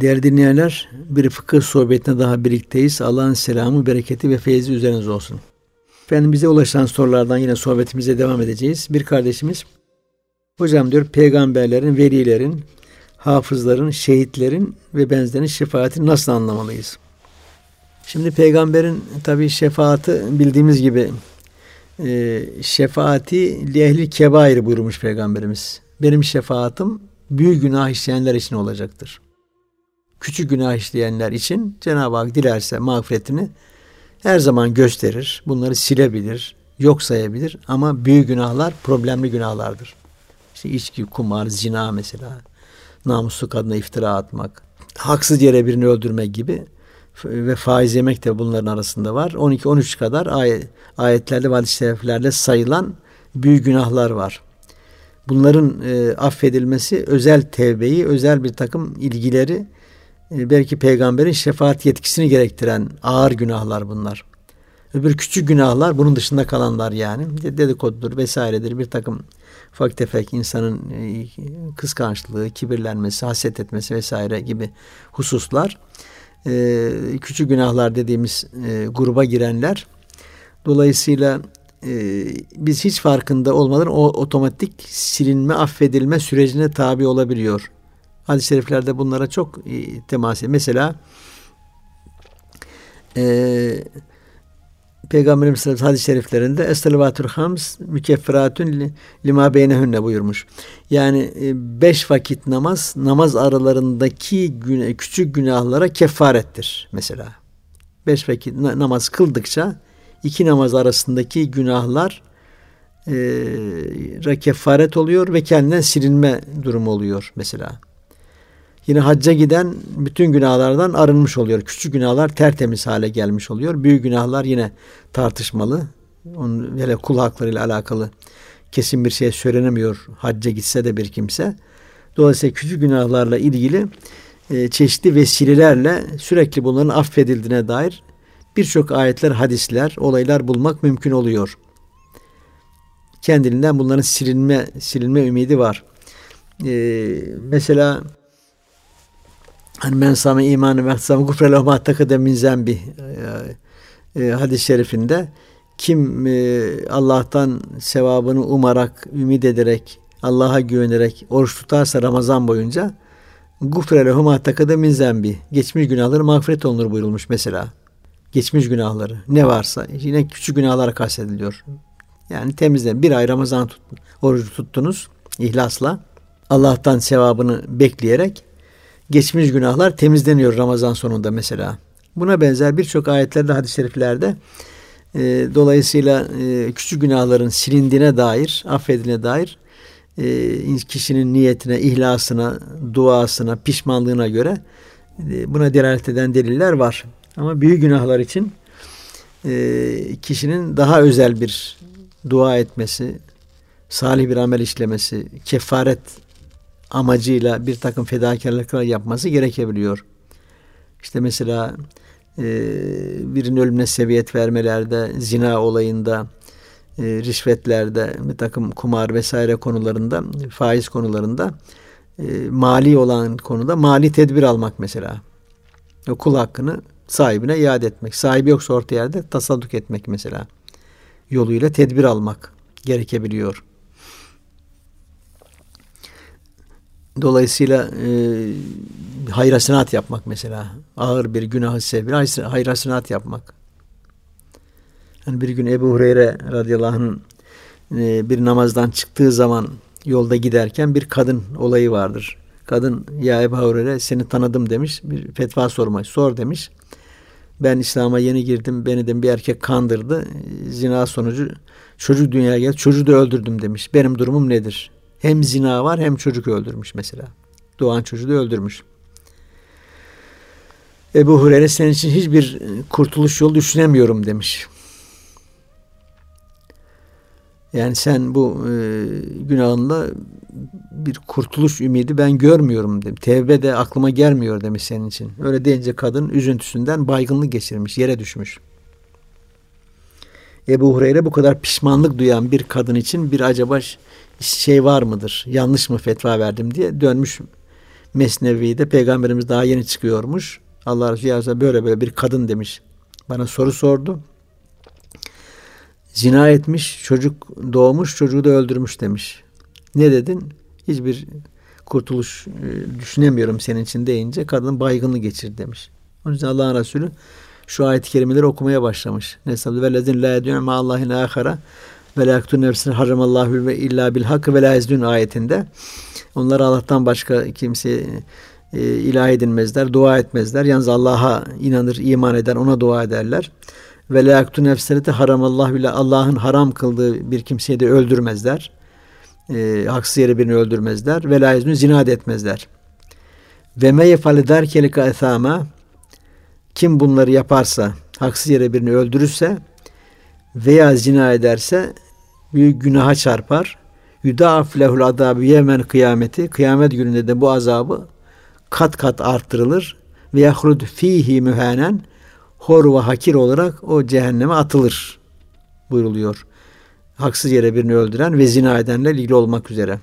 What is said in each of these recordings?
Değerli dinleyenler, bir fıkıh sohbetine daha birlikteyiz. Allah'ın selamı, bereketi ve feyzi üzeriniz olsun. Efendim bize ulaşan sorulardan yine sohbetimize devam edeceğiz. Bir kardeşimiz, hocam diyor peygamberlerin, velilerin, hafızların, şehitlerin ve benzerinin şefaatini nasıl anlamalıyız? Şimdi peygamberin tabi şefaati bildiğimiz gibi e, şefaati lehli kebair buyurmuş peygamberimiz. Benim şefaatim büyük günah işleyenler için olacaktır. Küçük günah işleyenler için Cenab-ı Hak dilerse mağfiretini her zaman gösterir. Bunları silebilir, yok sayabilir ama büyük günahlar problemli günahlardır. İşte içki, kumar, zina mesela, namuslu kadına iftira atmak, haksız yere birini öldürmek gibi ve faiz yemek de bunların arasında var. 12-13 kadar ayet, ayetlerde ve sayılan büyük günahlar var. Bunların e, affedilmesi özel tevbeyi, özel bir takım ilgileri e, belki peygamberin şefaat yetkisini gerektiren ağır günahlar bunlar. Öbür küçük günahlar bunun dışında kalanlar yani. Dedikodudur vesairedir bir takım ufak tefek insanın e, kıskançlığı, kibirlenmesi, haset etmesi vesaire gibi hususlar. E, küçük günahlar dediğimiz e, gruba girenler. Dolayısıyla e, biz hiç farkında olmadan o otomatik silinme, affedilme sürecine tabi olabiliyor. Hadis-i şeriflerde bunlara çok e, temas ediyor. Mesela e, Peygamberimiz hadis-i şeriflerinde Estelavatül Hams mükefferatün lima beynehünne buyurmuş. Yani e, beş vakit namaz namaz aralarındaki güne, küçük günahlara kefarettir mesela. Beş vakit namaz kıldıkça iki namaz arasındaki günahlar e, kefaret oluyor ve kendinden silinme durumu oluyor mesela. Yine hacca giden bütün günahlardan arınmış oluyor. Küçük günahlar tertemiz hale gelmiş oluyor. Büyük günahlar yine tartışmalı. Onun hele kul hakları ile alakalı kesin bir şey söylenemiyor hacca gitse de bir kimse. Dolayısıyla küçük günahlarla ilgili e, çeşitli vesilelerle sürekli bunların affedildiğine dair birçok ayetler, hadisler, olaylar bulmak mümkün oluyor. Kendiliğinden bunların silinme silinme ümidi var. Ee, mesela hani men sami imanı ve ihtisam gufre lehu ma takade min zembi hadis-i şerifinde kim e, Allah'tan sevabını umarak, ümit ederek, Allah'a güvenerek oruç tutarsa Ramazan boyunca gufre lehu ma takade min zembi geçmiş günahları mağfiret olunur buyurulmuş mesela geçmiş günahları ne varsa yine küçük günahlar kastediliyor. Yani temizlen. Bir ay Ramazan tut, orucu tuttunuz ihlasla. Allah'tan sevabını bekleyerek geçmiş günahlar temizleniyor Ramazan sonunda mesela. Buna benzer birçok ayetlerde, hadis-i şeriflerde e, dolayısıyla e, küçük günahların silindiğine dair, affedilene dair e, kişinin niyetine, ihlasına, duasına, pişmanlığına göre e, buna delalet eden deliller var. Ama büyük günahlar için e, kişinin daha özel bir dua etmesi, salih bir amel işlemesi, kefaret amacıyla bir takım fedakarlıklar yapması gerekebiliyor. İşte mesela e, birinin ölümüne seviyet vermelerde, zina olayında, e, rişvetlerde, bir takım kumar vesaire konularında, faiz konularında, e, mali olan konuda mali tedbir almak mesela. Kul hakkını sahibine iade etmek. Sahibi yoksa orta yerde tasadduk etmek mesela. Yoluyla tedbir almak gerekebiliyor. Dolayısıyla e, hayrasınat yapmak mesela. Ağır bir günahı sevbir hayrasınat yapmak. Yani bir gün Ebu Hureyre radıyallahu anh'ın e, bir namazdan çıktığı zaman yolda giderken bir kadın olayı vardır. Kadın ya Ebu Hureyre seni tanıdım demiş. Bir fetva sormak. Sor demiş ben İslam'a yeni girdim. Beni de bir erkek kandırdı. Zina sonucu çocuk dünyaya geldi. Çocuğu da öldürdüm demiş. Benim durumum nedir? Hem zina var hem çocuk öldürmüş mesela. Doğan çocuğu da öldürmüş. Ebu Hureyre senin için hiçbir kurtuluş yolu düşünemiyorum demiş. Yani sen bu e, günahınla bir kurtuluş ümidi ben görmüyorum demiş. Tevbe de aklıma gelmiyor demiş senin için. Öyle deyince kadın üzüntüsünden baygınlık geçirmiş, yere düşmüş. Ebu Hureyre bu kadar pişmanlık duyan bir kadın için bir acaba şey var mıdır? Yanlış mı fetva verdim diye dönmüş Mesnevi'de peygamberimiz daha yeni çıkıyormuş. Allah Resulü böyle böyle bir kadın demiş. Bana soru sordu. Zina etmiş, çocuk doğmuş, çocuğu da öldürmüş demiş. Ne dedin? Hiçbir kurtuluş e, düşünemiyorum senin için deyince kadın baygınlığı geçirdi demiş. Onun için Allah'ın Resulü şu ayet-i kerimeleri okumaya başlamış. Nesabı vellezin la edûne ma Allahin ahara ve la yaktun nefsini haramallahu ve illa bil hak ve la ezdün ayetinde. Onlar Allah'tan başka kimse e, ilah edinmezler, dua etmezler. Yalnız Allah'a inanır, iman eder, ona dua ederler. Ve la yaktun nefsini haramallahu bile Allah'ın haram kıldığı bir kimseyi de öldürmezler. E, haksız yere birini öldürmezler. Ve la ezdün zina etmezler. Ve me yefale derkelika ethama kim bunları yaparsa, haksız yere birini öldürürse veya zina ederse büyük günaha çarpar. Yudaaf lehul adabı yemen kıyameti. Kıyamet gününde de bu azabı kat kat arttırılır. Ve yahrud fihi mühenen hor ve hakir olarak o cehenneme atılır buyruluyor. Haksız yere birini öldüren ve zina edenle ilgili olmak üzere.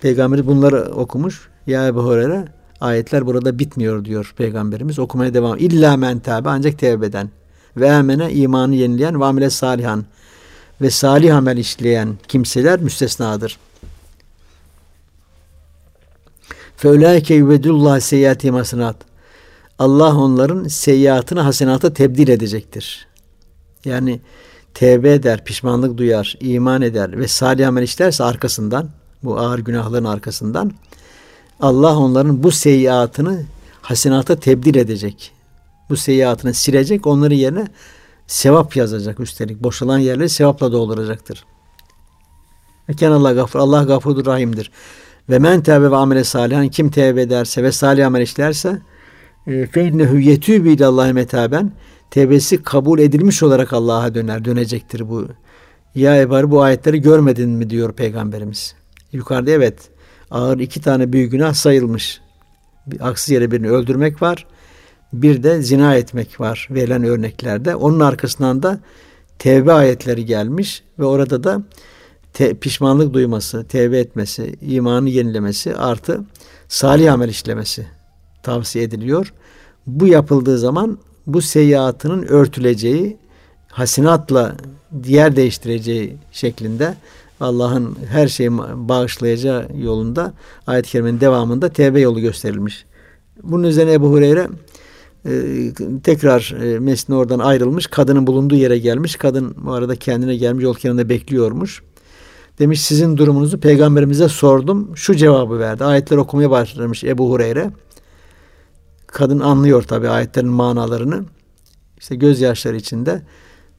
Peygamber bunları okumuş. Ya Ebu Hureyre ayetler burada bitmiyor diyor Peygamberimiz. Okumaya devam. İlla men tabi ancak tevbe eden. Ve emene imanı yenileyen ve amele salihan ve salih amel işleyen kimseler müstesnadır. Feulaike yüvedullah seyyati hasenat. Allah onların seyyiatını hasenata tebdil edecektir. Yani tevbe eder, pişmanlık duyar, iman eder ve salih amel işlerse arkasından, bu ağır günahların arkasından Allah onların bu seyyiatını hasenata tebdil edecek. Bu seyyiatını silecek, onların yerine sevap yazacak üstelik. Boşalan yerleri sevapla dolduracaktır. Eken Allah gafur, Allah gafurdur, rahimdir. Ve men tevbe ve amele salihan kim tevbe ederse ve salih amel işlerse e, fe innehu yetûbü ilallahi metaben tevbesi kabul edilmiş olarak Allah'a döner, dönecektir bu. Ya Ebar bu ayetleri görmedin mi diyor Peygamberimiz. Yukarıda evet ağır iki tane büyük günah sayılmış. Bir, aksi yere birini öldürmek var. Bir de zina etmek var verilen örneklerde. Onun arkasından da tevbe ayetleri gelmiş ve orada da te, pişmanlık duyması, tevbe etmesi, imanı yenilemesi artı salih amel işlemesi tavsiye ediliyor. Bu yapıldığı zaman bu seyyiatının örtüleceği, hasinatla diğer değiştireceği şeklinde Allah'ın her şeyi bağışlayacağı yolunda ayet-i kerimenin devamında tevbe yolu gösterilmiş. Bunun üzerine Ebu Hureyre e, tekrar e, mesne oradan ayrılmış. Kadının bulunduğu yere gelmiş. Kadın bu arada kendine gelmiş yol kenarında bekliyormuş. Demiş sizin durumunuzu peygamberimize sordum. Şu cevabı verdi. Ayetler okumaya başlamış Ebu Hureyre. Kadın anlıyor tabi ayetlerin manalarını. İşte gözyaşları içinde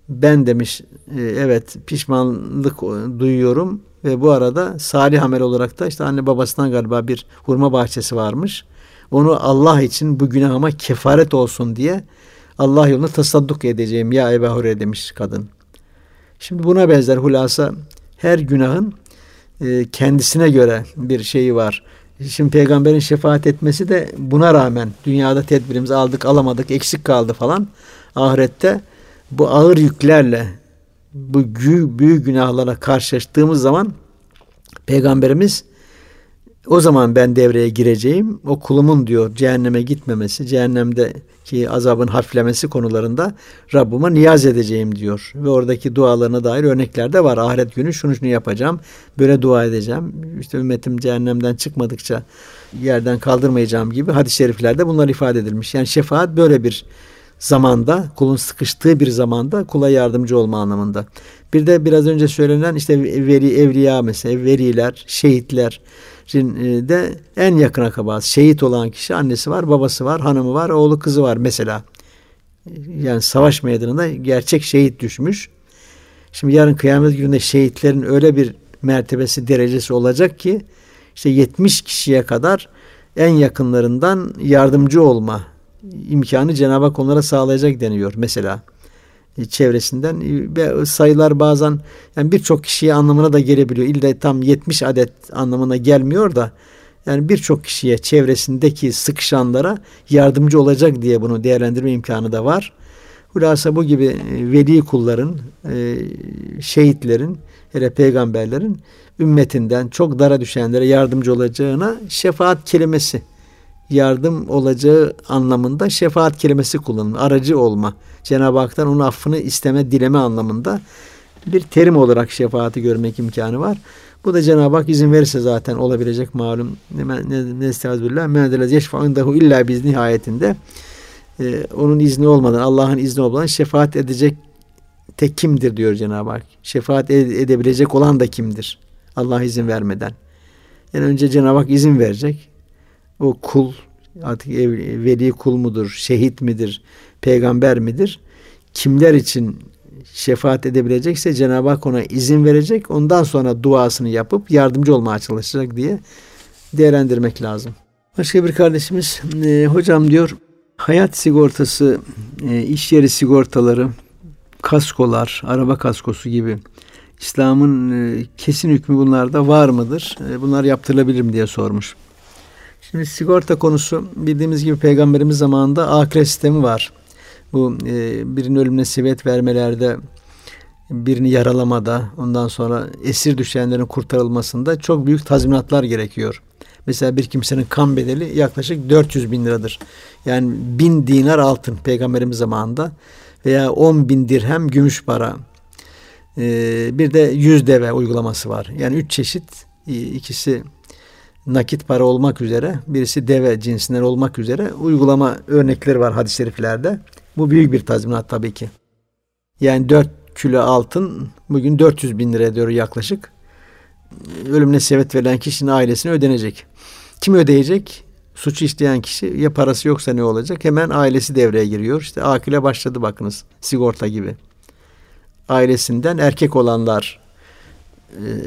ben demiş e, evet pişmanlık duyuyorum ve bu arada salih amel olarak da işte anne babasından galiba bir hurma bahçesi varmış. Onu Allah için bu günahıma kefaret olsun diye Allah yolunda tasadduk edeceğim ya Ebu Hureyre demiş kadın. Şimdi buna benzer hulasa her günahın e, kendisine göre bir şeyi var. Şimdi peygamberin şefaat etmesi de buna rağmen dünyada tedbirimizi aldık alamadık eksik kaldı falan. Ahirette bu ağır yüklerle bu büyük günahlara karşılaştığımız zaman peygamberimiz o zaman ben devreye gireceğim. O kulumun diyor cehenneme gitmemesi, cehennemdeki azabın hafiflemesi konularında Rabbime niyaz edeceğim diyor. Ve oradaki dualarına dair örnekler de var. Ahiret günü şunu şunu yapacağım. Böyle dua edeceğim. İşte ümmetim cehennemden çıkmadıkça yerden kaldırmayacağım gibi hadis-i şeriflerde bunlar ifade edilmiş. Yani şefaat böyle bir zamanda, kulun sıkıştığı bir zamanda kula yardımcı olma anlamında. Bir de biraz önce söylenen işte veri, evliya mesela, veriler, şehitler, de en yakın akrabası. Şehit olan kişi annesi var, babası var, hanımı var, oğlu kızı var mesela. Yani savaş meydanında gerçek şehit düşmüş. Şimdi yarın kıyamet gününde şehitlerin öyle bir mertebesi, derecesi olacak ki işte 70 kişiye kadar en yakınlarından yardımcı olma imkanı Cenab-ı Hak onlara sağlayacak deniyor mesela çevresinden ve sayılar bazen yani birçok kişiye anlamına da gelebiliyor. İlle tam 70 adet anlamına gelmiyor da yani birçok kişiye çevresindeki sıkışanlara yardımcı olacak diye bunu değerlendirme imkanı da var. Hulasa bu gibi e, veli kulların, e, şehitlerin, hele peygamberlerin ümmetinden çok dara düşenlere yardımcı olacağına şefaat kelimesi yardım olacağı anlamında şefaat kelimesi kullanılır. Aracı olma. Cenab-ı Hak'tan onun affını isteme, dileme anlamında bir terim olarak şefaati görmek imkanı var. Bu da Cenab-ı Hak izin verirse zaten olabilecek malum. Nestağfirullah. Mendelez yeşfa'indehu illa biz nihayetinde. Ee, onun izni olmadan, Allah'ın izni olmadan şefaat edecek tek kimdir diyor Cenab-ı Hak. Şefaat edebilecek olan da kimdir? Allah izin vermeden. Yani önce Cenab-ı Hak izin verecek. O kul artık veli kul mudur, şehit midir, peygamber midir? Kimler için şefaat edebilecekse Cenab-ı Hak ona izin verecek. Ondan sonra duasını yapıp yardımcı olmaya çalışacak diye değerlendirmek lazım. Başka bir kardeşimiz e, hocam diyor hayat sigortası, e, iş yeri sigortaları, kaskolar, araba kaskosu gibi İslam'ın e, kesin hükmü bunlarda var mıdır? E, bunlar yaptırılabilir mi diye sormuş. Şimdi sigorta konusu bildiğimiz gibi peygamberimiz zamanında ahiret sistemi var. Bu e, birinin ölümüne sebebiyet vermelerde, birini yaralamada, ondan sonra esir düşenlerin kurtarılmasında çok büyük tazminatlar gerekiyor. Mesela bir kimsenin kan bedeli yaklaşık 400 bin liradır. Yani bin dinar altın peygamberimiz zamanında veya 10 bin dirhem gümüş para. Ee, bir de 100 deve uygulaması var. Yani üç çeşit ikisi nakit para olmak üzere birisi deve cinsinden olmak üzere uygulama örnekleri var hadis-i şeriflerde. Bu büyük bir tazminat tabii ki. Yani 4 kilo altın bugün 400 bin lira ediyor yaklaşık. Ölümüne sebep verilen kişinin ailesine ödenecek. Kim ödeyecek? Suçu işleyen kişi ya parası yoksa ne olacak? Hemen ailesi devreye giriyor. İşte akile başladı bakınız sigorta gibi. Ailesinden erkek olanlar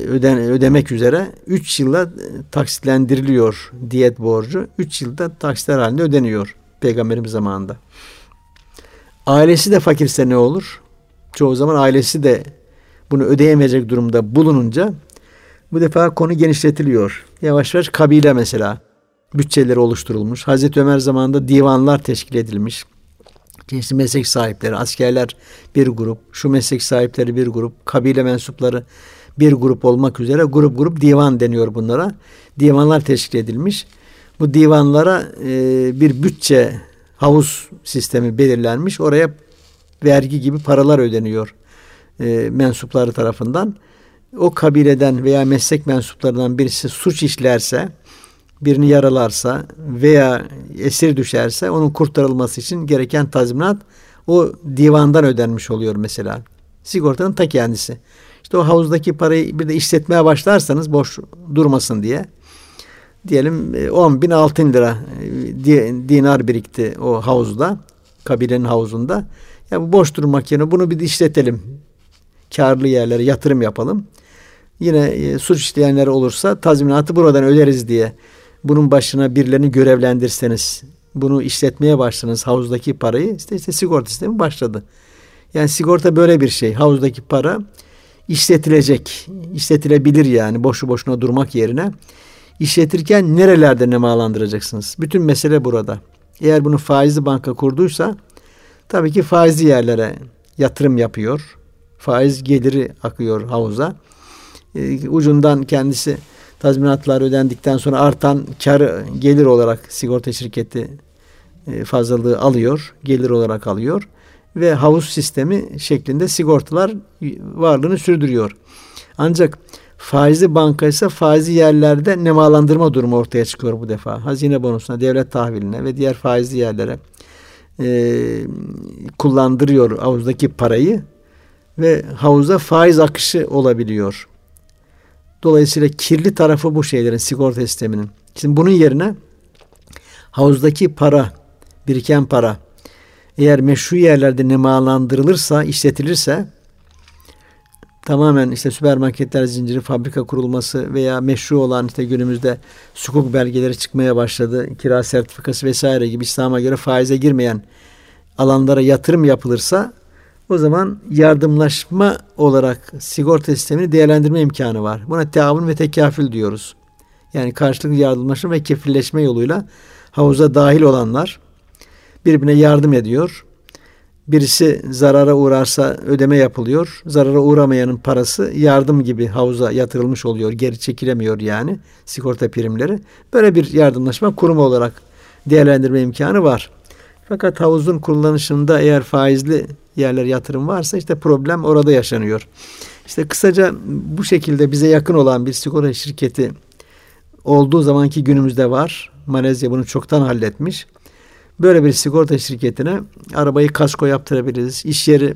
öden, ödemek üzere 3 yılda taksitlendiriliyor diyet borcu. 3 yılda taksitler halinde ödeniyor peygamberimiz zamanında. Ailesi de fakirse ne olur? Çoğu zaman ailesi de bunu ödeyemeyecek durumda bulununca bu defa konu genişletiliyor. Yavaş yavaş kabile mesela bütçeleri oluşturulmuş. Hazreti Ömer zamanında divanlar teşkil edilmiş. Çeşitli meslek sahipleri, askerler bir grup, şu meslek sahipleri bir grup, kabile mensupları bir grup olmak üzere grup grup divan deniyor bunlara. Divanlar teşkil edilmiş. Bu divanlara e, bir bütçe havuz sistemi belirlenmiş. Oraya vergi gibi paralar ödeniyor e, mensupları tarafından. O kabileden veya meslek mensuplarından birisi suç işlerse, birini yaralarsa veya esir düşerse onun kurtarılması için gereken tazminat o divandan ödenmiş oluyor mesela. Sigortanın ta kendisi. İşte o havuzdaki parayı bir de işletmeye başlarsanız boş durmasın diye diyelim 10 e, bin altın lira e, dinar birikti o havuzda kabilenin havuzunda. Ya bu boş durmak yerine bunu bir işletelim. Karlı yerlere yatırım yapalım. Yine e, suç işleyenler olursa tazminatı buradan öderiz diye bunun başına birilerini görevlendirseniz bunu işletmeye başladınız havuzdaki parayı işte, işte sigorta sistemi başladı. Yani sigorta böyle bir şey. Havuzdaki para işletilecek. işletilebilir yani boşu boşuna durmak yerine. işletirken nerelerde nemalandıracaksınız? Bütün mesele burada. Eğer bunu faizli banka kurduysa tabii ki faizli yerlere yatırım yapıyor. Faiz geliri akıyor havuza. Ee, ucundan kendisi tazminatlar ödendikten sonra artan kar gelir olarak sigorta şirketi e, fazlalığı alıyor. Gelir olarak alıyor ve havuz sistemi şeklinde sigortalar varlığını sürdürüyor. Ancak faizli banka ise faizli yerlerde nemalandırma durumu ortaya çıkıyor bu defa. Hazine bonusuna, devlet tahviline ve diğer faizli yerlere e, kullandırıyor havuzdaki parayı ve havuza faiz akışı olabiliyor. Dolayısıyla kirli tarafı bu şeylerin sigorta sisteminin. Şimdi bunun yerine havuzdaki para, biriken para eğer meşru yerlerde nemalandırılırsa, işletilirse tamamen işte süpermarketler zinciri fabrika kurulması veya meşru olan işte günümüzde sukuk belgeleri çıkmaya başladı. Kira sertifikası vesaire gibi İslam'a göre faize girmeyen alanlara yatırım yapılırsa o zaman yardımlaşma olarak sigorta sistemini değerlendirme imkanı var. Buna teavun ve tekafül diyoruz. Yani karşılıklı yardımlaşma ve kefilleşme yoluyla havuza dahil olanlar birbirine yardım ediyor. Birisi zarara uğrarsa ödeme yapılıyor. Zarara uğramayanın parası yardım gibi havuza yatırılmış oluyor. Geri çekilemiyor yani sigorta primleri. Böyle bir yardımlaşma kurum olarak değerlendirme imkanı var. Fakat havuzun kullanışında eğer faizli yerler yatırım varsa işte problem orada yaşanıyor. İşte kısaca bu şekilde bize yakın olan bir sigorta şirketi olduğu zamanki günümüzde var. Malezya bunu çoktan halletmiş. Böyle bir sigorta şirketine arabayı kasko yaptırabiliriz. İş yeri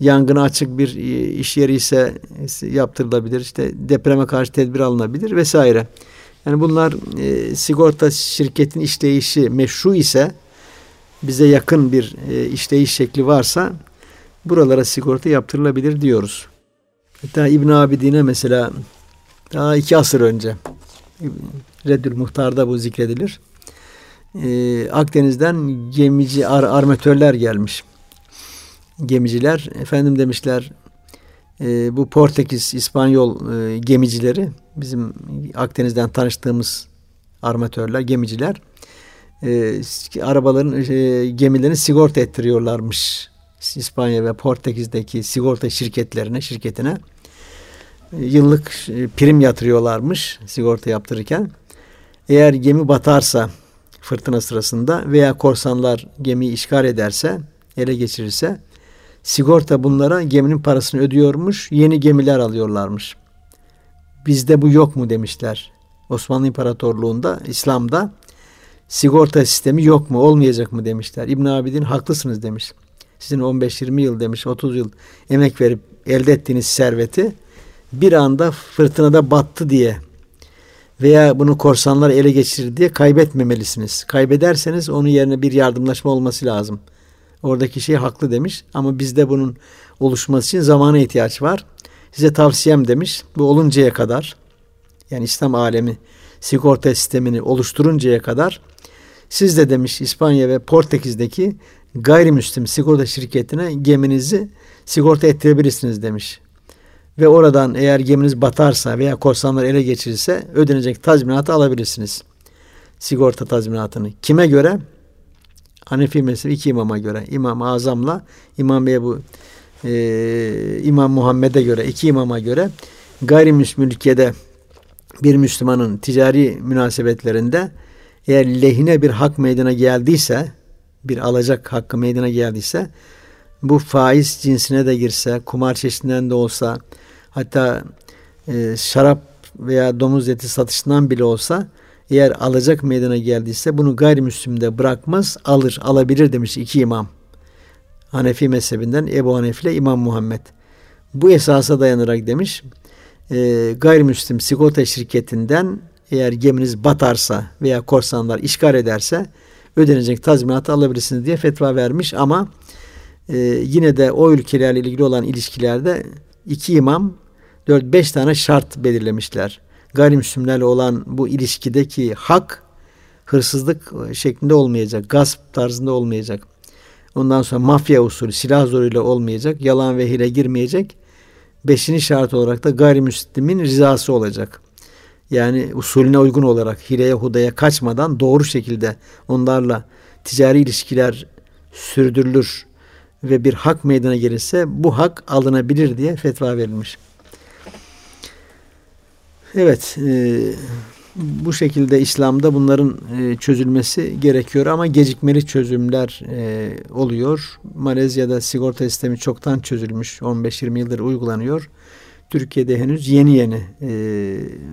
yangına açık bir e, iş yeri ise yaptırılabilir. İşte depreme karşı tedbir alınabilir vesaire. Yani bunlar e, sigorta şirketin işleyişi meşru ise bize yakın bir e, işleyiş şekli varsa buralara sigorta yaptırılabilir diyoruz. Hatta İbn Abidin'e mesela daha iki asır önce Reddül Muhtar'da bu zikredilir. Ee, Akdeniz'den gemici ar armatörler gelmiş. Gemiciler efendim demişler e, bu Portekiz, İspanyol e, gemicileri bizim Akdeniz'den tanıştığımız armatörler, gemiciler e, arabaların e, gemilerini sigorta ettiriyorlarmış. İspanya ve Portekiz'deki sigorta şirketlerine, şirketine e, yıllık e, prim yatırıyorlarmış sigorta yaptırırken. Eğer gemi batarsa fırtına sırasında veya korsanlar gemiyi işgal ederse, ele geçirirse sigorta bunlara geminin parasını ödüyormuş, yeni gemiler alıyorlarmış. Bizde bu yok mu demişler. Osmanlı İmparatorluğu'nda, İslam'da sigorta sistemi yok mu, olmayacak mı demişler. İbn Abidin haklısınız demiş. Sizin 15-20 yıl demiş, 30 yıl emek verip elde ettiğiniz serveti bir anda fırtınada battı diye veya bunu korsanlar ele geçirir diye kaybetmemelisiniz. Kaybederseniz onun yerine bir yardımlaşma olması lazım. Oradaki şey haklı demiş ama bizde bunun oluşması için zamana ihtiyaç var. Size tavsiyem demiş. Bu oluncaya kadar yani İslam alemi sigorta sistemini oluşturuncaya kadar siz de demiş İspanya ve Portekiz'deki gayrimüslim sigorta şirketine geminizi sigorta ettirebilirsiniz demiş. Ve oradan eğer geminiz batarsa veya korsanlar ele geçirirse ödenecek tazminatı alabilirsiniz. Sigorta tazminatını. Kime göre? Hanefi mezhebi iki imama göre. İmam-ı Azam'la İmam Ebu e, İmam Muhammed'e göre, iki imama göre gayrimüslim ülkede bir Müslümanın ticari münasebetlerinde eğer lehine bir hak meydana geldiyse, bir alacak hakkı meydana geldiyse, bu faiz cinsine de girse, kumar çeşidinden de olsa, hatta e, şarap veya domuz eti satışından bile olsa, eğer alacak meydana geldiyse bunu gayrimüslimde bırakmaz, alır, alabilir demiş iki imam. Hanefi mezhebinden Ebu Hanefi ile İmam Muhammed. Bu esasa dayanarak demiş, e, gayrimüslim sigorta şirketinden eğer geminiz batarsa veya korsanlar işgal ederse ödenecek tazminatı alabilirsiniz diye fetva vermiş ama e, yine de o ülkelerle ilgili olan ilişkilerde iki imam 4-5 tane şart belirlemişler. Gayrimüslimlerle olan bu ilişkideki hak hırsızlık şeklinde olmayacak, gasp tarzında olmayacak. Ondan sonra mafya usulü, silah zoruyla olmayacak, yalan ve hile girmeyecek. Beşinci şart olarak da gayrimüslimin rızası olacak. Yani usulüne uygun olarak hileye hudaya kaçmadan doğru şekilde onlarla ticari ilişkiler sürdürülür ve bir hak meydana gelirse bu hak alınabilir diye fetva verilmiş. Evet, e, bu şekilde İslam'da bunların e, çözülmesi gerekiyor ama gecikmeli çözümler e, oluyor. Malezya'da sigorta sistemi çoktan çözülmüş, 15-20 yıldır uygulanıyor. Türkiye'de henüz yeni yeni e,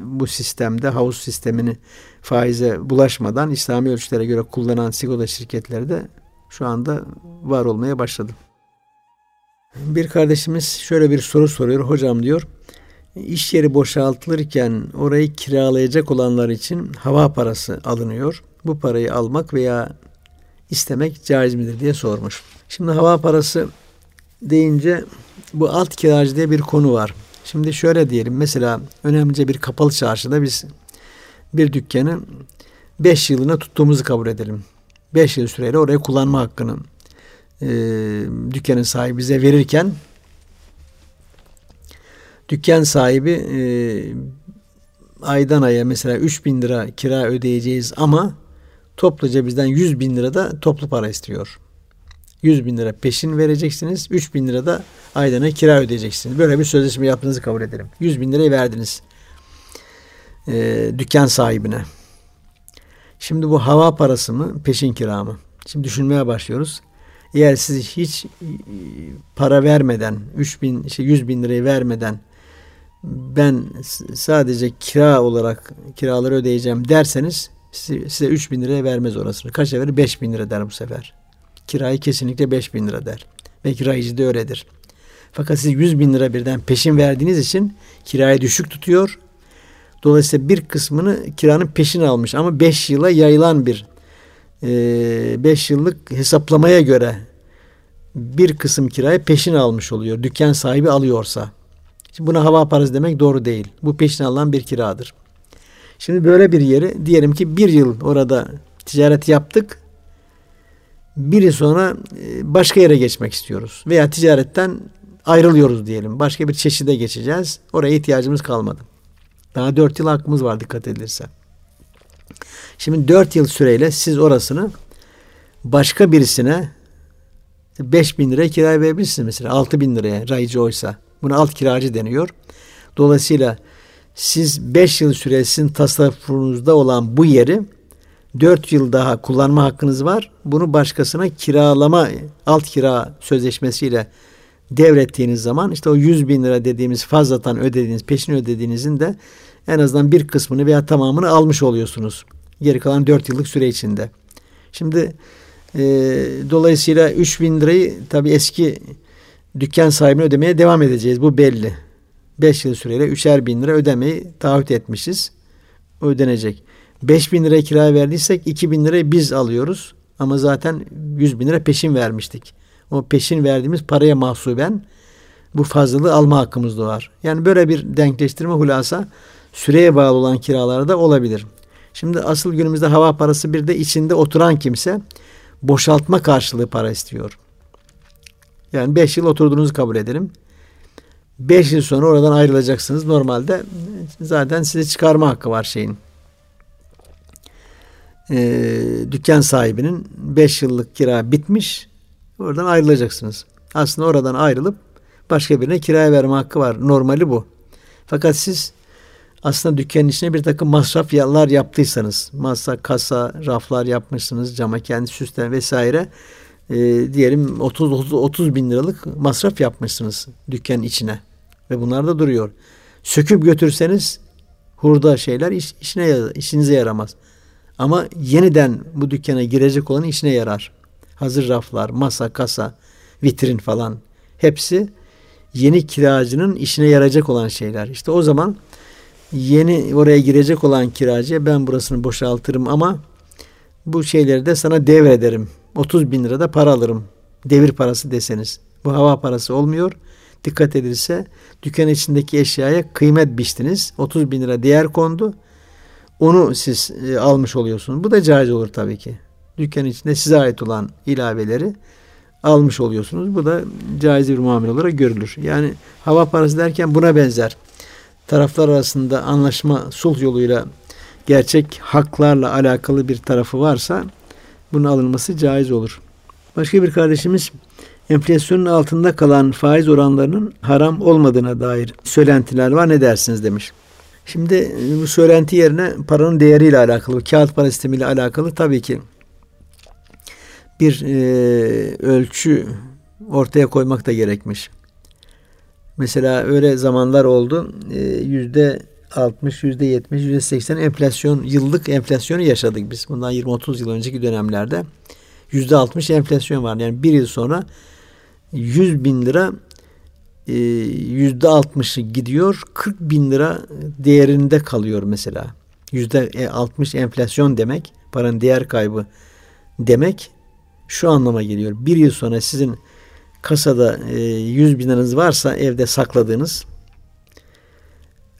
bu sistemde havuz sistemini faize bulaşmadan İslami ölçülere göre kullanan sigorta şirketleri de şu anda var olmaya başladı. Bir kardeşimiz şöyle bir soru soruyor. Hocam diyor, iş yeri boşaltılırken orayı kiralayacak olanlar için hava parası alınıyor. Bu parayı almak veya istemek caiz midir diye sormuş. Şimdi hava parası deyince bu alt kiracı diye bir konu var. Şimdi şöyle diyelim mesela önemlice bir kapalı çarşıda biz bir dükkanı 5 yılına tuttuğumuzu kabul edelim. 5 yıl süreyle orayı kullanma hakkını e, dükkanın sahibi bize verirken dükkan sahibi e, aydan aya mesela 3 bin lira kira ödeyeceğiz ama topluca bizden 100 bin lira da toplu para istiyor. 100 bin lira peşin vereceksiniz. 3 bin lira da aydana kira ödeyeceksiniz. Böyle bir sözleşme yaptığınızı kabul edelim. 100 bin lirayı verdiniz e, dükkan sahibine. Şimdi bu hava parası mı peşin kira mı? Şimdi düşünmeye başlıyoruz. Eğer siz hiç e, para vermeden 3 bin, işte 100 bin lirayı vermeden ben sadece kira olarak kiraları ödeyeceğim derseniz size 3 bin liraya vermez orasını. Kaça verir? 5 bin lira der bu sefer. Kirayı kesinlikle 5 bin lira der. Ve kirayıcı da öyledir. Fakat siz 100 bin lira birden peşin verdiğiniz için kirayı düşük tutuyor. Dolayısıyla bir kısmını kiranın peşin almış ama 5 yıla yayılan bir 5 e, yıllık hesaplamaya göre bir kısım kirayı peşin almış oluyor. Dükkan sahibi alıyorsa. Şimdi buna hava parası demek doğru değil. Bu peşin alınan bir kiradır. Şimdi böyle bir yeri diyelim ki bir yıl orada ticaret yaptık. Bir yıl sonra e, başka yere geçmek istiyoruz. Veya ticaretten ayrılıyoruz diyelim. Başka bir çeşide geçeceğiz. Oraya ihtiyacımız kalmadı. Daha dört yıl hakkımız var dikkat edilirse. Şimdi dört yıl süreyle siz orasını başka birisine beş bin liraya kiraya verebilirsiniz mesela. altı bin liraya raycı oysa. Buna alt kiracı deniyor. Dolayısıyla siz 5 yıl süresinin tasarrufunuzda olan bu yeri 4 yıl daha kullanma hakkınız var. Bunu başkasına kiralama, alt kira sözleşmesiyle devrettiğiniz zaman işte o 100 bin lira dediğimiz fazladan ödediğiniz, peşin ödediğinizin de en azından bir kısmını veya tamamını almış oluyorsunuz. Geri kalan 4 yıllık süre içinde. Şimdi e, dolayısıyla 3 bin lirayı tabi eski dükkan sahibine ödemeye devam edeceğiz. Bu belli. 5 yıl süreyle 3'er bin lira ödemeyi taahhüt etmişiz. Ödenecek. 5 bin lira kira verdiysek 2 bin lirayı biz alıyoruz. Ama zaten 100 bin lira peşin vermiştik. O peşin verdiğimiz paraya mahsuben bu fazlalığı alma hakkımız doğar. Yani böyle bir denkleştirme hulasa süreye bağlı olan kiralarda olabilir. Şimdi asıl günümüzde hava parası bir de içinde oturan kimse boşaltma karşılığı para istiyor. Yani 5 yıl oturduğunuzu kabul edelim. 5 yıl sonra oradan ayrılacaksınız. Normalde zaten size çıkarma hakkı var şeyin. Ee, dükkan sahibinin 5 yıllık kira bitmiş. Oradan ayrılacaksınız. Aslında oradan ayrılıp başka birine kiraya verme hakkı var. Normali bu. Fakat siz aslında dükkanın içine bir takım masraflar yaptıysanız, masa, kasa, raflar yapmışsınız, cama kendi süslen vesaire e, diyelim 30, 30 30 bin liralık masraf yapmışsınız dükkanın içine ve bunlar da duruyor. Söküp götürseniz hurda şeyler iş, işine işinize yaramaz. Ama yeniden bu dükkana girecek olan işine yarar. Hazır raflar, masa, kasa, vitrin falan hepsi yeni kiracının işine yarayacak olan şeyler. İşte o zaman yeni oraya girecek olan kiracıya ben burasını boşaltırım ama bu şeyleri de sana devrederim. 30 bin lira da para alırım. Devir parası deseniz. Bu hava parası olmuyor. Dikkat edilse dükkan içindeki eşyaya kıymet biçtiniz. 30 bin lira değer kondu. Onu siz e, almış oluyorsunuz. Bu da caiz olur tabii ki. Dükkan içinde size ait olan ilaveleri almış oluyorsunuz. Bu da caiz bir muamele olarak görülür. Yani hava parası derken buna benzer. Taraflar arasında anlaşma sulh yoluyla gerçek haklarla alakalı bir tarafı varsa bunun alınması caiz olur. Başka bir kardeşimiz enflasyonun altında kalan faiz oranlarının haram olmadığına dair söylentiler var. Ne dersiniz demiş. Şimdi bu söylenti yerine paranın değeriyle alakalı, kağıt para sistemiyle alakalı tabii ki bir e, ölçü ortaya koymak da gerekmiş. Mesela öyle zamanlar oldu. E, yüzde 60, yüzde 70, yüzde 80 enflasyon, yıllık enflasyonu yaşadık biz. Bundan 20-30 yıl önceki dönemlerde. Yüzde 60 enflasyon var. Yani bir yıl sonra 100 bin lira e, yüzde 60'ı gidiyor 40 bin lira değerinde kalıyor mesela. Yüzde 60 enflasyon demek paranın değer kaybı demek şu anlama geliyor. Bir yıl sonra sizin kasada 100 e, bin liranız varsa evde sakladığınız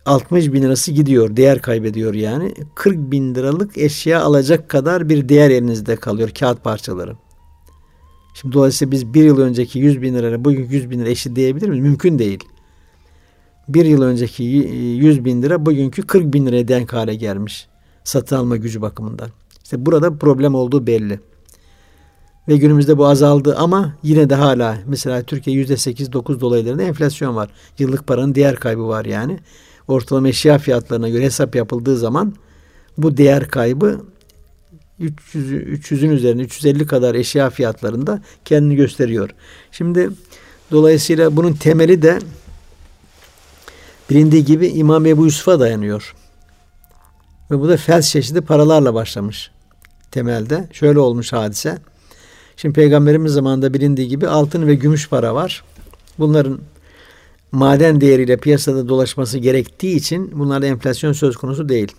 60 bin lirası gidiyor. Değer kaybediyor yani. 40 bin liralık eşya alacak kadar bir değer elinizde kalıyor. Kağıt parçaları. Şimdi dolayısıyla biz bir yıl önceki 100 bin lirayla bugün 100 bin lira eşit diyebilir miyiz? Mümkün değil. Bir yıl önceki 100 bin lira bugünkü 40 bin liraya denk hale gelmiş. Satın alma gücü bakımından. İşte burada problem olduğu belli. Ve günümüzde bu azaldı ama yine de hala mesela Türkiye yüzde sekiz dokuz dolaylarında enflasyon var. Yıllık paranın değer kaybı var yani. Ortalama eşya fiyatlarına göre hesap yapıldığı zaman bu değer kaybı 300, 300'ün üzerinde 350 kadar eşya fiyatlarında kendini gösteriyor. Şimdi dolayısıyla bunun temeli de bilindiği gibi İmam Ebu Yusuf'a dayanıyor. Ve bu da fels çeşidi paralarla başlamış temelde. Şöyle olmuş hadise. Şimdi peygamberimiz zamanında bilindiği gibi altın ve gümüş para var. Bunların maden değeriyle piyasada dolaşması gerektiği için bunlarda enflasyon söz konusu değil.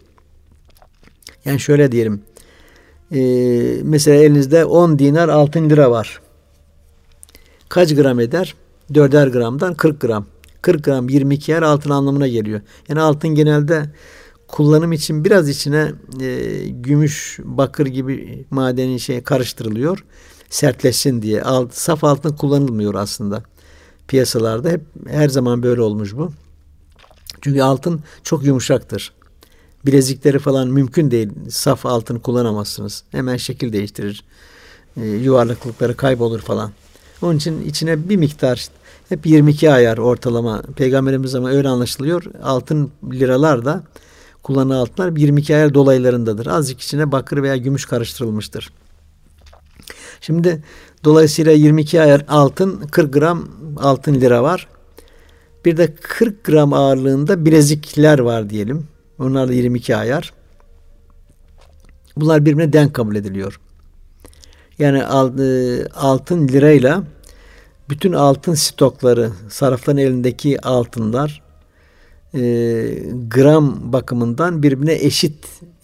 Yani şöyle diyelim. E, mesela elinizde 10 dinar altın lira var. Kaç gram eder? 4'er gramdan 40 gram. 40 gram 22 yer altın anlamına geliyor. Yani altın genelde kullanım için biraz içine e, gümüş, bakır gibi madeni şey karıştırılıyor. Sertleşsin diye. Alt, saf altın kullanılmıyor aslında. Piyasalarda hep her zaman böyle olmuş bu. Çünkü altın çok yumuşaktır. Bilezikleri falan mümkün değil. Saf altın kullanamazsınız. Hemen şekil değiştirir. E, yuvarlaklıkları kaybolur falan. Onun için içine bir miktar hep 22 ayar ortalama peygamberimiz ama öyle anlaşılıyor. Altın liralar da kullanılan altınlar 22 ayar dolaylarındadır. Azıcık içine bakır veya gümüş karıştırılmıştır. Şimdi dolayısıyla 22 ayar altın 40 gram altın lira var. Bir de 40 gram ağırlığında bilezikler var diyelim. Onlar da 22 ayar. Bunlar birbirine denk kabul ediliyor. Yani e, altın lirayla bütün altın stokları, sarafların elindeki altınlar e, gram bakımından birbirine eşit,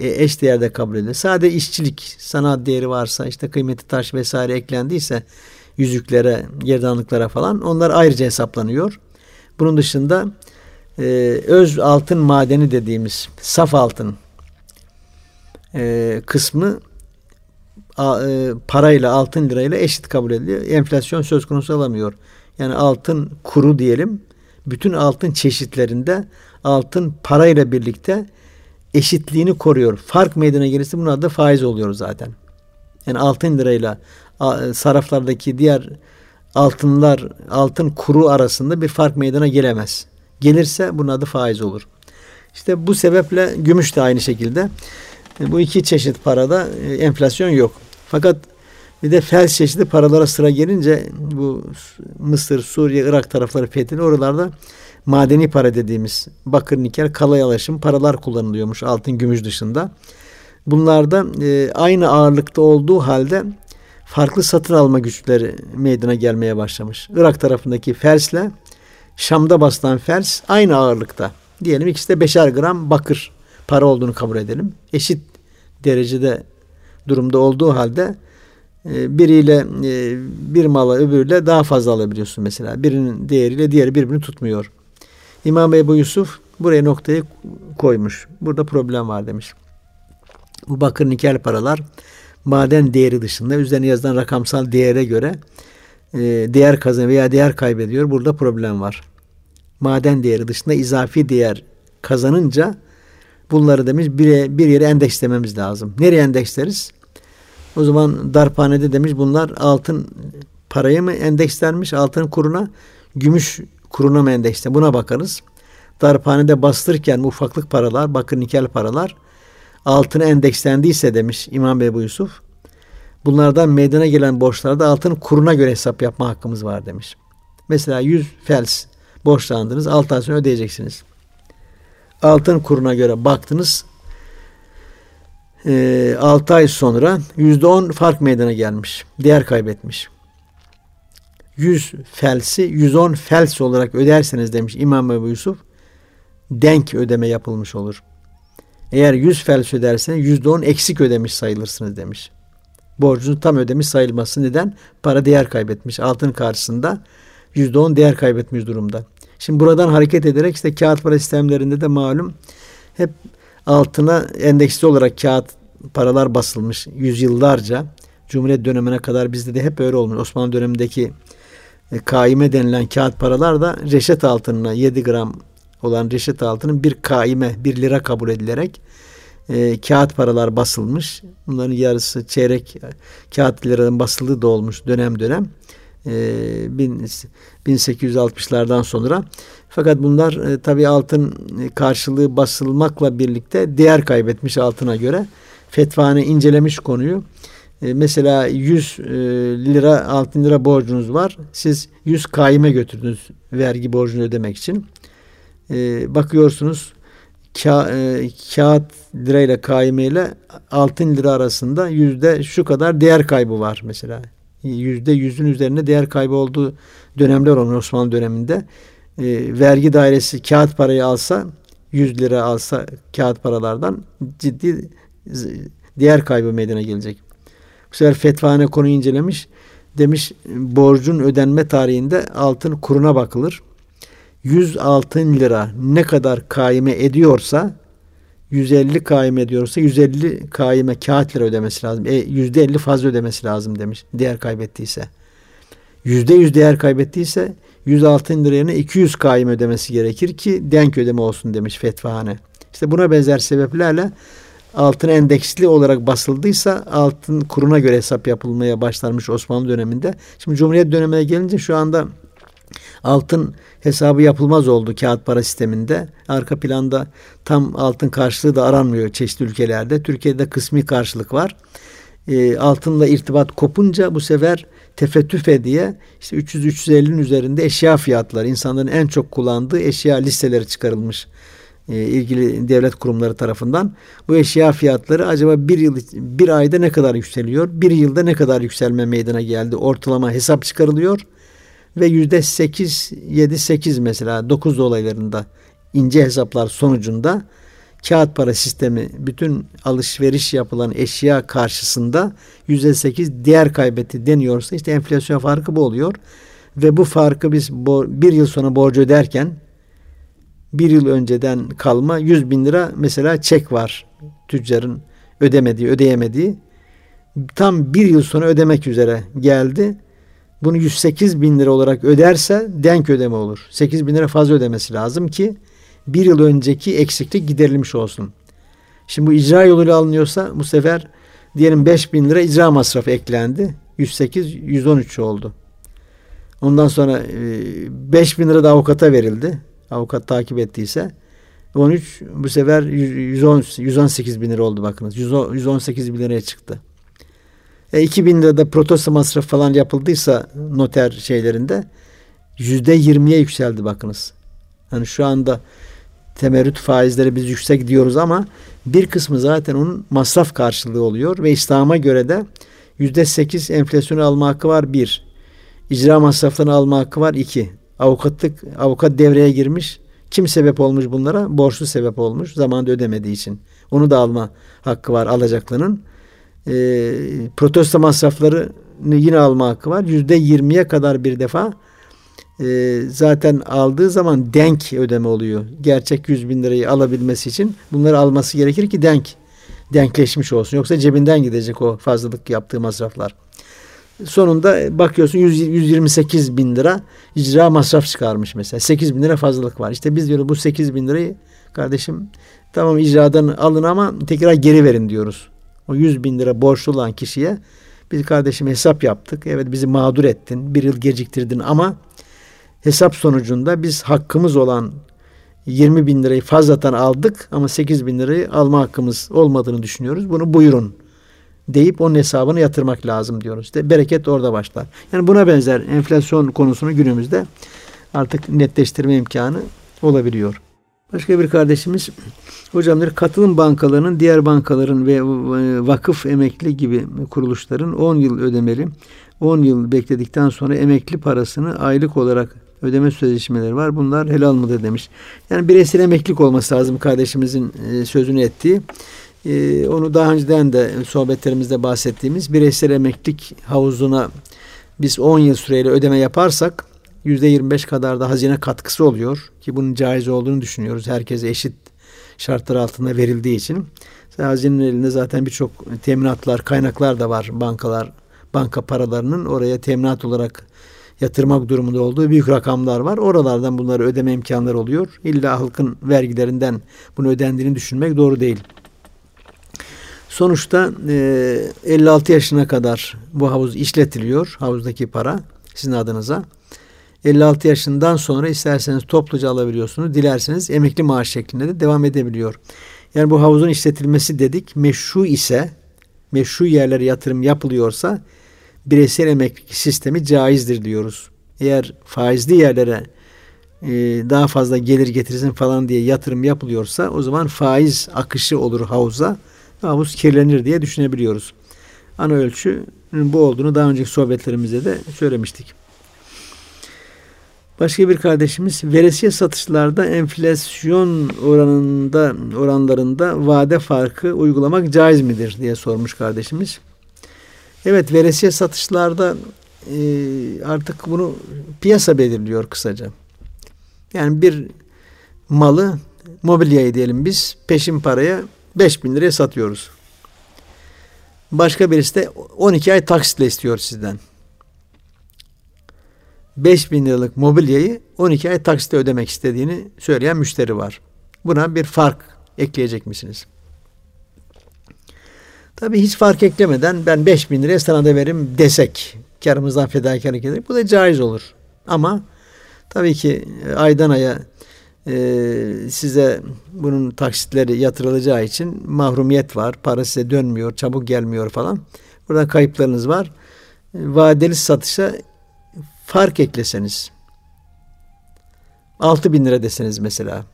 e, eş değerde kabul edilir. Sadece işçilik, sanat değeri varsa, işte kıymeti taş vesaire eklendiyse yüzüklere, gerdanlıklara falan onlar ayrıca hesaplanıyor. Bunun dışında e, öz altın madeni dediğimiz saf altın e, kısmı a, e, parayla altın lirayla eşit kabul ediliyor. Enflasyon söz konusu alamıyor. Yani altın kuru diyelim. Bütün altın çeşitlerinde altın parayla birlikte eşitliğini koruyor. Fark meydana gelirse bunun adı faiz oluyor zaten. Yani altın lirayla saraflardaki diğer altınlar, altın kuru arasında bir fark meydana gelemez. Gelirse bunun adı faiz olur. İşte bu sebeple gümüş de aynı şekilde. E, bu iki çeşit parada e, enflasyon yok. Fakat bir de fel çeşitli paralara sıra gelince bu Mısır, Suriye, Irak tarafları fethedildi. Oralarda madeni para dediğimiz bakır, nikel, kalay alaşım paralar kullanılıyormuş altın, gümüş dışında. Bunlarda e, aynı ağırlıkta olduğu halde farklı satın alma güçleri meydana gelmeye başlamış. Irak tarafındaki fersle Şam'da basılan fers aynı ağırlıkta. Diyelim ikisi de beşer gram bakır para olduğunu kabul edelim. Eşit derecede durumda olduğu halde biriyle e, bir mala öbürüyle daha fazla alabiliyorsun mesela. Birinin değeriyle diğeri birbirini tutmuyor. İmam Ebu Yusuf buraya noktayı koymuş. Burada problem var demiş. Bu bakır nikel paralar maden değeri dışında üzerine yazılan rakamsal değere göre e, değer kazanıyor veya değer kaybediyor. Burada problem var. Maden değeri dışında izafi değer kazanınca bunları demiş bir, bir yere endekslememiz lazım. Nereye endeksleriz? O zaman darphanede demiş bunlar altın paraya mı endekslenmiş altın kuruna gümüş kuruna mı endekslenmiş buna bakarız. Darphanede bastırırken ufaklık paralar bakır nikel paralar altına endekslendiyse demiş İmam Ebu Yusuf bunlardan meydana gelen borçlarda altın kuruna göre hesap yapma hakkımız var demiş. Mesela 100 fels borçlandınız 6 ay sonra ödeyeceksiniz. Altın kuruna göre baktınız e, ee, 6 ay sonra %10 fark meydana gelmiş. Değer kaybetmiş. 100 felsi 110 fels olarak öderseniz demiş İmam Ebu Yusuf denk ödeme yapılmış olur. Eğer 100 fels öderseniz %10 eksik ödemiş sayılırsınız demiş. Borcunu tam ödemiş sayılması neden? Para değer kaybetmiş. Altın karşısında %10 değer kaybetmiş durumda. Şimdi buradan hareket ederek işte kağıt para sistemlerinde de malum hep altına endeksli olarak kağıt paralar basılmış yüzyıllarca. Cumhuriyet dönemine kadar bizde de hep öyle olmuş. Osmanlı dönemindeki e, kaime denilen kağıt paralar da reşet altınına 7 gram olan reşet altının bir kaime, bir lira kabul edilerek e, kağıt paralar basılmış. Bunların yarısı çeyrek kağıt liraların basıldığı da olmuş dönem dönem. E, 1860'lardan sonra. Fakat bunlar e, tabi altın karşılığı basılmakla birlikte değer kaybetmiş altına göre. Fetvane incelemiş konuyu. E, mesela 100 e, lira altın lira borcunuz var. Siz 100 kaime götürdünüz vergi borcunu ödemek için. E, bakıyorsunuz ka, e, kağıt lirayla kaime ile altın lira arasında yüzde şu kadar değer kaybı var mesela. Yüzde yüzün üzerinde değer kaybı olduğu dönemler olmuş Osmanlı döneminde. E, vergi dairesi kağıt parayı alsa 100 lira alsa kağıt paralardan ciddi değer kaybı meydana gelecek. Bu sefer fetvane konuyu incelemiş. Demiş borcun ödenme tarihinde altın kuruna bakılır. 100 altın lira ne kadar kaime ediyorsa 150 kaime ediyorsa 150 kaime kağıt lira ödemesi lazım. E, %50 fazla ödemesi lazım demiş değer kaybettiyse. %100 değer kaybettiyse 100 altın lira yerine 200 kaime ödemesi gerekir ki denk ödeme olsun demiş fetvahane. İşte buna benzer sebeplerle altın endeksli olarak basıldıysa altın kuruna göre hesap yapılmaya başlanmış Osmanlı döneminde. Şimdi Cumhuriyet dönemine gelince şu anda altın hesabı yapılmaz oldu kağıt para sisteminde. Arka planda tam altın karşılığı da aranmıyor çeşitli ülkelerde. Türkiye'de kısmi karşılık var. E, altınla irtibat kopunca bu sefer tefettüfe diye işte 300-350'nin üzerinde eşya fiyatları, insanların en çok kullandığı eşya listeleri çıkarılmış e, ilgili devlet kurumları tarafından. Bu eşya fiyatları acaba bir yıl bir ayda ne kadar yükseliyor? Bir yılda ne kadar yükselme meydana geldi? Ortalama hesap çıkarılıyor ve yüzde sekiz, yedi, sekiz mesela dokuz olaylarında ince hesaplar sonucunda kağıt para sistemi bütün alışveriş yapılan eşya karşısında yüzde sekiz değer kaybetti deniyorsa işte enflasyon farkı bu oluyor. Ve bu farkı biz bir yıl sonra borcu öderken bir yıl önceden kalma 100 bin lira mesela çek var tüccarın ödemediği, ödeyemediği. Tam bir yıl sonra ödemek üzere geldi. Bunu 108 bin lira olarak öderse denk ödeme olur. 8 bin lira fazla ödemesi lazım ki bir yıl önceki eksiklik giderilmiş olsun. Şimdi bu icra yoluyla alınıyorsa bu sefer diyelim 5 bin lira icra masrafı eklendi. 108, 113 oldu. Ondan sonra 5 bin lira da avukata verildi avukat takip ettiyse 13 bu sefer 110, 118 bin lira oldu bakınız. 118 bin liraya çıktı. E, 2 bin lirada protesto masraf falan yapıldıysa noter şeylerinde yüzde yirmiye yükseldi bakınız. Hani şu anda temerrüt faizleri biz yüksek diyoruz ama bir kısmı zaten onun masraf karşılığı oluyor ve İslam'a göre de yüzde sekiz enflasyonu alma hakkı var bir. İcra masraflarını alma hakkı var iki avukatlık avukat devreye girmiş. Kim sebep olmuş bunlara? Borçlu sebep olmuş. Zamanında ödemediği için. Onu da alma hakkı var alacaklının. E, protesto masraflarını yine alma hakkı var. Yüzde yirmiye kadar bir defa e, zaten aldığı zaman denk ödeme oluyor. Gerçek yüz bin lirayı alabilmesi için bunları alması gerekir ki denk denkleşmiş olsun. Yoksa cebinden gidecek o fazlalık yaptığı masraflar. Sonunda bakıyorsun 100, 128 bin lira icra masraf çıkarmış mesela. 8 bin lira fazlalık var. İşte biz diyoruz bu 8 bin lirayı kardeşim tamam icradan alın ama tekrar geri verin diyoruz. O 100 bin lira borçlu olan kişiye biz kardeşim hesap yaptık. Evet bizi mağdur ettin. Bir yıl geciktirdin ama hesap sonucunda biz hakkımız olan 20 bin lirayı fazladan aldık ama 8 bin lirayı alma hakkımız olmadığını düşünüyoruz. Bunu buyurun deyip onun hesabını yatırmak lazım diyoruz. İşte bereket orada başlar. Yani buna benzer enflasyon konusunu günümüzde artık netleştirme imkanı olabiliyor. Başka bir kardeşimiz hocam diyor katılım bankalarının diğer bankaların ve vakıf emekli gibi kuruluşların 10 yıl ödemeli 10 yıl bekledikten sonra emekli parasını aylık olarak ödeme sözleşmeleri var. Bunlar helal mıdır demiş. Yani bireysel emeklilik olması lazım kardeşimizin e, sözünü ettiği. Ee, onu daha önceden de sohbetlerimizde bahsettiğimiz bireysel emeklilik havuzuna biz 10 yıl süreyle ödeme yaparsak %25 kadar da hazine katkısı oluyor ki bunun caiz olduğunu düşünüyoruz. Herkese eşit şartlar altında verildiği için. Hazinenin elinde zaten birçok teminatlar, kaynaklar da var. Bankalar, banka paralarının oraya teminat olarak yatırmak durumunda olduğu büyük rakamlar var. Oralardan bunları ödeme imkanları oluyor. İlla halkın vergilerinden bunu ödendiğini düşünmek doğru değil. Sonuçta e, 56 yaşına kadar bu havuz işletiliyor. Havuzdaki para sizin adınıza. 56 yaşından sonra isterseniz topluca alabiliyorsunuz. Dilerseniz emekli maaş şeklinde de devam edebiliyor. Yani bu havuzun işletilmesi dedik. Meşru ise, meşru yerlere yatırım yapılıyorsa bireysel emeklilik sistemi caizdir diyoruz. Eğer faizli yerlere e, daha fazla gelir getirsin falan diye yatırım yapılıyorsa o zaman faiz akışı olur havuza. Havuz kirlenir diye düşünebiliyoruz. Ana ölçü bu olduğunu daha önceki sohbetlerimizde de söylemiştik. Başka bir kardeşimiz veresiye satışlarda enflasyon oranında oranlarında vade farkı uygulamak caiz midir diye sormuş kardeşimiz. Evet veresiye satışlarda e, artık bunu piyasa belirliyor kısaca. Yani bir malı mobilyayı diyelim biz peşin paraya 5 bin liraya satıyoruz. Başka birisi de 12 ay taksitle istiyor sizden. 5 bin liralık mobilyayı 12 ay taksitle ödemek istediğini söyleyen müşteri var. Buna bir fark ekleyecek misiniz? Tabii hiç fark eklemeden ben 5 bin liraya sana da veririm desek karımızdan fedakarlık ederek bu da caiz olur. Ama tabii ki e, aydan aya e, size bunun taksitleri yatırılacağı için mahrumiyet var. Para size dönmüyor, çabuk gelmiyor falan. Burada kayıplarınız var. E, vadeli satışa fark ekleseniz 6 bin lira deseniz mesela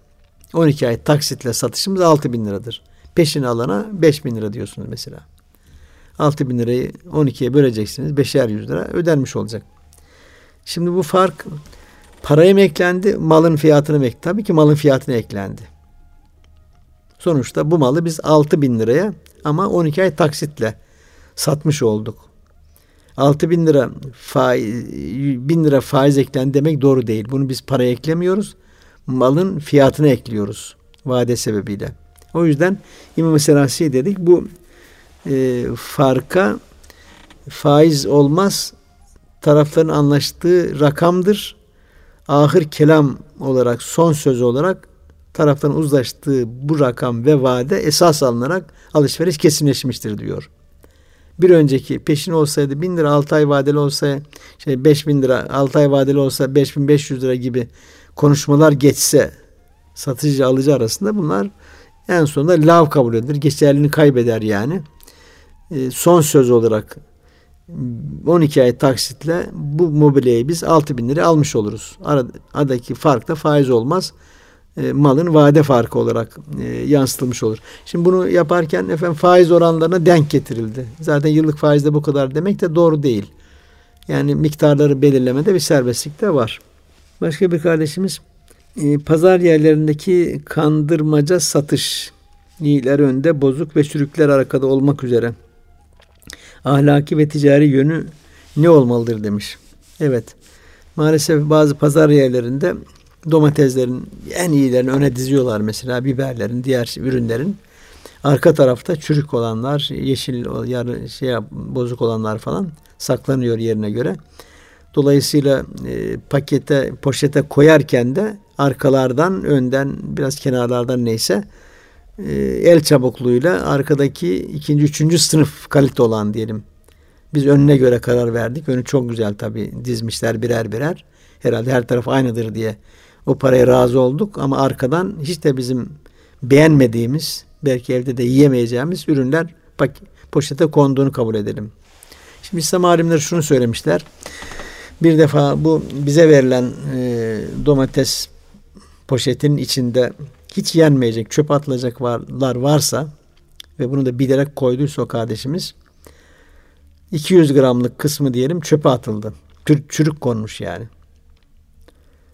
12 ay taksitle satışımız 6 bin liradır. Peşin alana 5 bin lira diyorsunuz mesela. 6 bin lirayı 12'ye böleceksiniz. 5'er 100 lira ödenmiş olacak. Şimdi bu fark paraya mı eklendi, malın fiyatına mı eklendi? Tabii ki malın fiyatına eklendi. Sonuçta bu malı biz 6 bin liraya ama 12 ay taksitle satmış olduk. 6 bin lira faiz, bin lira faiz eklendi demek doğru değil. Bunu biz paraya eklemiyoruz. Malın fiyatına ekliyoruz. Vade sebebiyle. O yüzden İmam-ı Serasi dedik. Bu e, farka faiz olmaz. Tarafların anlaştığı rakamdır. Ahir kelam olarak, son söz olarak taraftan uzlaştığı bu rakam ve vade esas alınarak alışveriş kesinleşmiştir diyor. Bir önceki peşin olsaydı bin lira altı ay vadeli olsa şey beş bin lira altı ay vadeli olsa beş bin beş yüz lira gibi konuşmalar geçse satıcı alıcı arasında bunlar en sonunda lav kabul edilir. Geçerliliğini kaybeder yani. E, son söz olarak 12 ay taksitle bu mobilyayı biz 6 bin lira almış oluruz. Aradaki fark da faiz olmaz. E, malın vade farkı olarak e, yansıtılmış olur. Şimdi bunu yaparken efendim faiz oranlarına denk getirildi. Zaten yıllık faizde bu kadar demek de doğru değil. Yani miktarları belirlemede bir serbestlik de var. Başka bir kardeşimiz e, pazar yerlerindeki kandırmaca satış iyiler önde bozuk ve çürükler arkada olmak üzere ahlaki ve ticari yönü ne olmalıdır demiş. Evet maalesef bazı pazar yerlerinde domateslerin en iyilerini öne diziyorlar mesela biberlerin diğer ürünlerin arka tarafta çürük olanlar yeşil yarı şey bozuk olanlar falan saklanıyor yerine göre. Dolayısıyla e, pakete poşete koyarken de arkalardan, önden, biraz kenarlardan neyse e, el çabukluğuyla arkadaki ikinci, üçüncü sınıf kalite olan diyelim. Biz önüne göre karar verdik. Önü çok güzel tabii dizmişler birer birer. Herhalde her taraf aynıdır diye o paraya razı olduk ama arkadan hiç de bizim beğenmediğimiz belki evde de yiyemeyeceğimiz ürünler poşete konduğunu kabul edelim. Şimdi İslam alimleri şunu söylemişler. Bir defa bu bize verilen e, domates poşetin içinde hiç yenmeyecek, çöp atılacak varlar varsa ve bunu da bilerek koyduysa o kardeşimiz 200 gramlık kısmı diyelim çöpe atıldı. Çürük konmuş yani.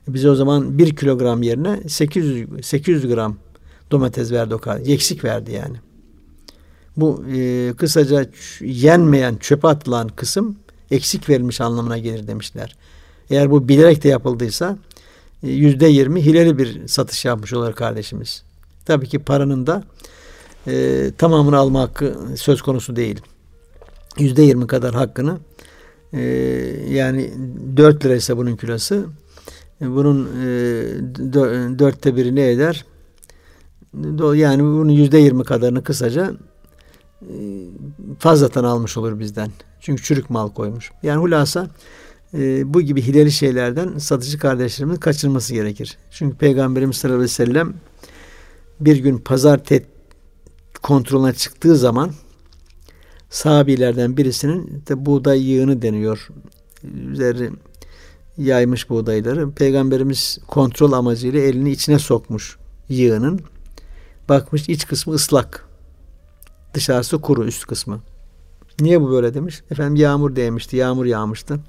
Bize o zaman 1 kilogram yerine 800, 800 gram domates verdi o kadar. Eksik verdi yani. Bu e, kısaca yenmeyen, çöpe atılan kısım eksik verilmiş anlamına gelir demişler. Eğer bu bilerek de yapıldıysa yüzde yirmi hileli bir satış yapmış olur kardeşimiz. Tabii ki paranın da e, tamamını alma hakkı söz konusu değil. Yüzde yirmi kadar hakkını e, yani dört liraysa bunun kilosu e, bunun e, dörtte biri ne eder? Yani bunun yüzde yirmi kadarını kısaca e, fazladan almış olur bizden. Çünkü çürük mal koymuş. Yani hulasa e, bu gibi hileli şeylerden satıcı kardeşlerimiz kaçırması gerekir. Çünkü Peygamberimiz sallallahu aleyhi ve sellem bir gün pazar tet kontrolüne çıktığı zaman sahabilerden birisinin de buğday yığını deniyor. Üzeri yaymış buğdayları. Peygamberimiz kontrol amacıyla elini içine sokmuş yığının. Bakmış iç kısmı ıslak. Dışarısı kuru üst kısmı. Niye bu böyle demiş? Efendim yağmur değmişti, yağmur yağmıştı.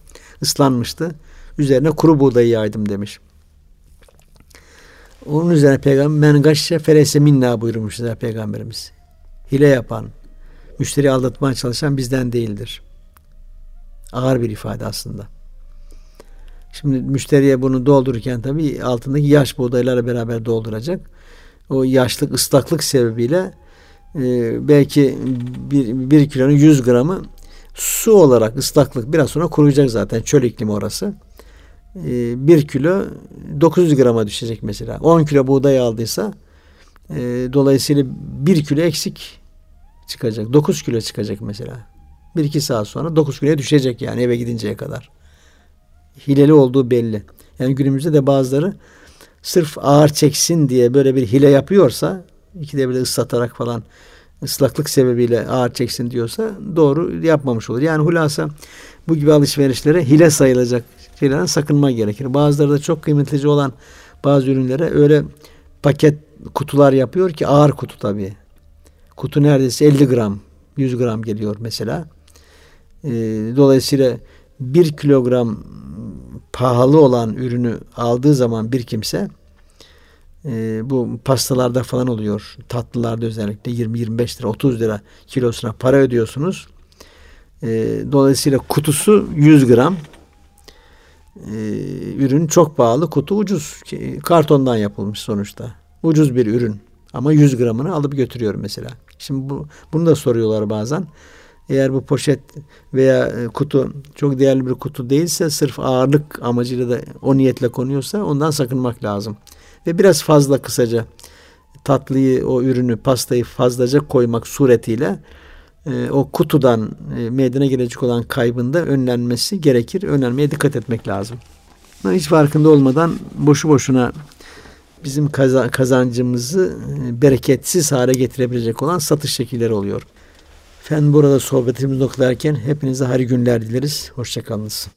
Islanmıştı. Üzerine kuru buğdayı yaydım demiş. Onun üzerine peygamber men gaşşe ferese minna buyurmuşlar peygamberimiz. Hile yapan, müşteri aldatmaya çalışan bizden değildir. Ağır bir ifade aslında. Şimdi müşteriye bunu doldururken tabii altındaki yaş buğdaylarla beraber dolduracak. O yaşlık, ıslaklık sebebiyle e, belki bir, bir kilonun 100 gramı su olarak ıslaklık biraz sonra kuruyacak zaten. Çöl iklimi orası. E, bir kilo 900 grama düşecek mesela. 10 kilo buğday aldıysa e, dolayısıyla bir kilo eksik çıkacak. 9 kilo çıkacak mesela. Bir iki saat sonra 9 kiloya düşecek yani eve gidinceye kadar. Hileli olduğu belli. Yani günümüzde de bazıları sırf ağır çeksin diye böyle bir hile yapıyorsa bir de ıslatarak falan ıslaklık sebebiyle ağır çeksin diyorsa doğru yapmamış olur. Yani hulasa bu gibi alışverişlere hile sayılacak şeylerden sakınma gerekir. Bazıları da çok kıymetlice olan bazı ürünlere öyle paket kutular yapıyor ki ağır kutu tabii. Kutu neredeyse 50 gram, 100 gram geliyor mesela. Ee, dolayısıyla 1 kilogram pahalı olan ürünü aldığı zaman bir kimse e, bu pastalarda falan oluyor. Tatlılarda özellikle 20-25 lira 30 lira kilosuna para ödüyorsunuz. E, dolayısıyla kutusu 100 gram. E, ürün çok pahalı. Kutu ucuz. Kartondan yapılmış sonuçta. Ucuz bir ürün. Ama 100 gramını alıp götürüyor mesela. Şimdi bu, bunu da soruyorlar bazen. Eğer bu poşet veya e, kutu çok değerli bir kutu değilse sırf ağırlık amacıyla da o niyetle konuyorsa ondan sakınmak lazım. Ve biraz fazla kısaca tatlıyı, o ürünü, pastayı fazlaca koymak suretiyle e, o kutudan e, meydana gelecek olan kaybında önlenmesi gerekir. Önlenmeye dikkat etmek lazım. Hiç farkında olmadan boşu boşuna bizim kazancımızı e, bereketsiz hale getirebilecek olan satış şekilleri oluyor. Efendim burada sohbetimizi noktalarken hepinize hayırlı günler dileriz. Hoşçakalınız.